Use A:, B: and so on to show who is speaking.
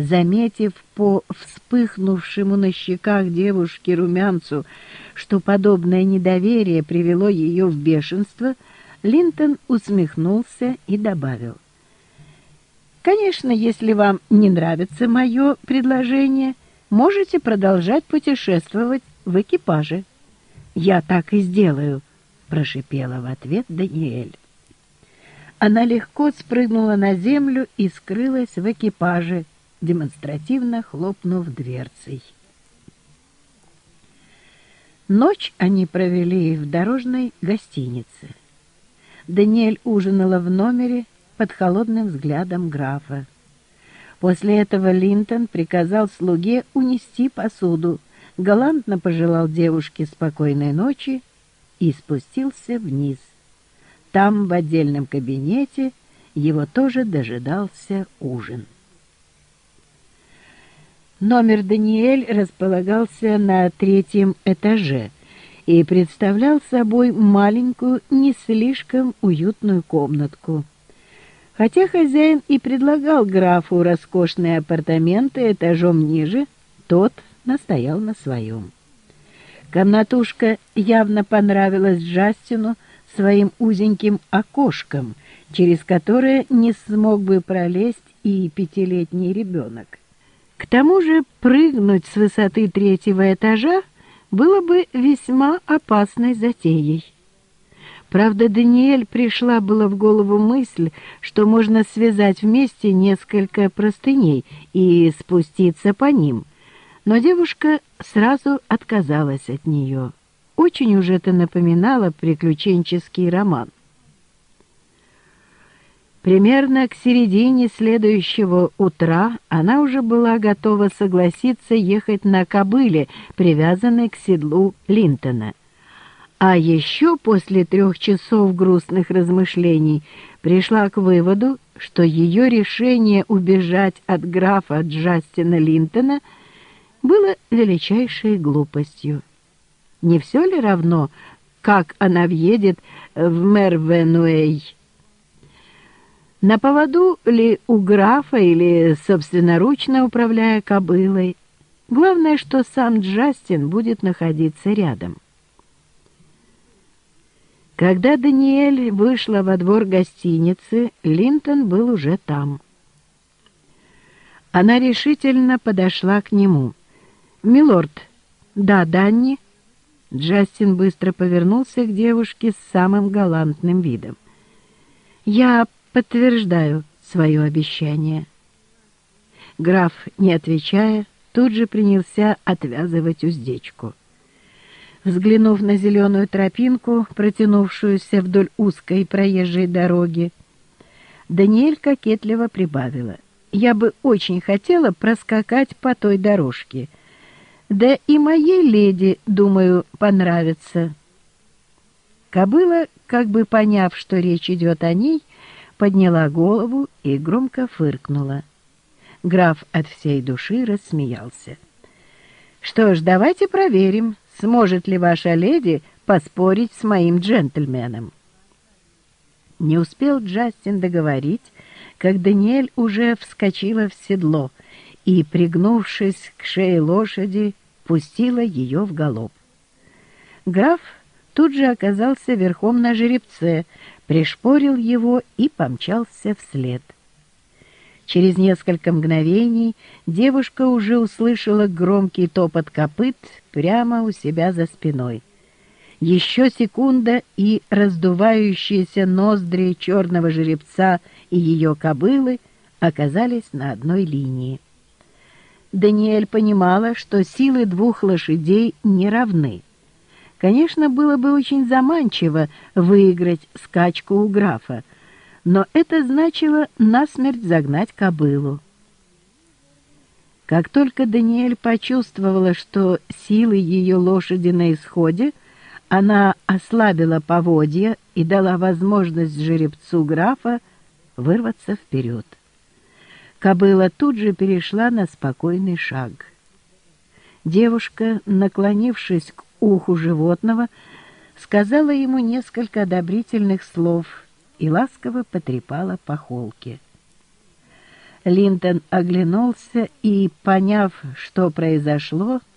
A: Заметив по вспыхнувшему на щеках девушки румянцу, что подобное недоверие привело ее в бешенство, Линтон усмехнулся и добавил. «Конечно, если вам не нравится мое предложение, можете продолжать путешествовать в экипаже». «Я так и сделаю», — прошипела в ответ Даниэль. Она легко спрыгнула на землю и скрылась в экипаже, демонстративно хлопнув дверцей. Ночь они провели в дорожной гостинице. Даниэль ужинала в номере под холодным взглядом графа. После этого Линтон приказал слуге унести посуду, галантно пожелал девушке спокойной ночи и спустился вниз. Там, в отдельном кабинете, его тоже дожидался ужин. Номер Даниэль располагался на третьем этаже и представлял собой маленькую, не слишком уютную комнатку. Хотя хозяин и предлагал графу роскошные апартаменты этажом ниже, тот настоял на своем. Комнатушка явно понравилась Джастину своим узеньким окошком, через которое не смог бы пролезть и пятилетний ребенок. К тому же прыгнуть с высоты третьего этажа было бы весьма опасной затеей. Правда, Даниэль пришла была в голову мысль, что можно связать вместе несколько простыней и спуститься по ним. Но девушка сразу отказалась от нее. Очень уж это напоминало приключенческий роман. Примерно к середине следующего утра она уже была готова согласиться ехать на кобыле, привязанной к седлу Линтона. А еще после трех часов грустных размышлений пришла к выводу, что ее решение убежать от графа Джастина Линтона было величайшей глупостью. Не все ли равно, как она въедет в Мервенуэй? На поводу ли у графа или собственноручно управляя кобылой. Главное, что сам Джастин будет находиться рядом. Когда Даниэль вышла во двор гостиницы, Линтон был уже там. Она решительно подошла к нему. «Милорд, да, Данни?» Джастин быстро повернулся к девушке с самым галантным видом. «Я подтверждаю свое обещание». Граф, не отвечая, тут же принялся отвязывать уздечку. Взглянув на зеленую тропинку, протянувшуюся вдоль узкой проезжей дороги, Даниэль кокетливо прибавила. «Я бы очень хотела проскакать по той дорожке. Да и моей леди, думаю, понравится». Кобыла, как бы поняв, что речь идет о ней, подняла голову и громко фыркнула. Граф от всей души рассмеялся. «Что ж, давайте проверим, сможет ли ваша леди поспорить с моим джентльменом». Не успел Джастин договорить, как Даниэль уже вскочила в седло и, пригнувшись к шее лошади, пустила ее в галоп. Граф тут же оказался верхом на жеребце, пришпорил его и помчался вслед. Через несколько мгновений девушка уже услышала громкий топот копыт прямо у себя за спиной. Еще секунда, и раздувающиеся ноздри черного жеребца и ее кобылы оказались на одной линии. Даниэль понимала, что силы двух лошадей не равны. Конечно, было бы очень заманчиво выиграть скачку у графа, но это значило насмерть загнать кобылу. Как только Даниэль почувствовала, что силы ее лошади на исходе, она ослабила поводья и дала возможность жеребцу графа вырваться вперед. Кобыла тут же перешла на спокойный шаг. Девушка, наклонившись к уху животного, сказала ему несколько одобрительных слов и ласково потрепала по холке. Линтон оглянулся и, поняв, что произошло,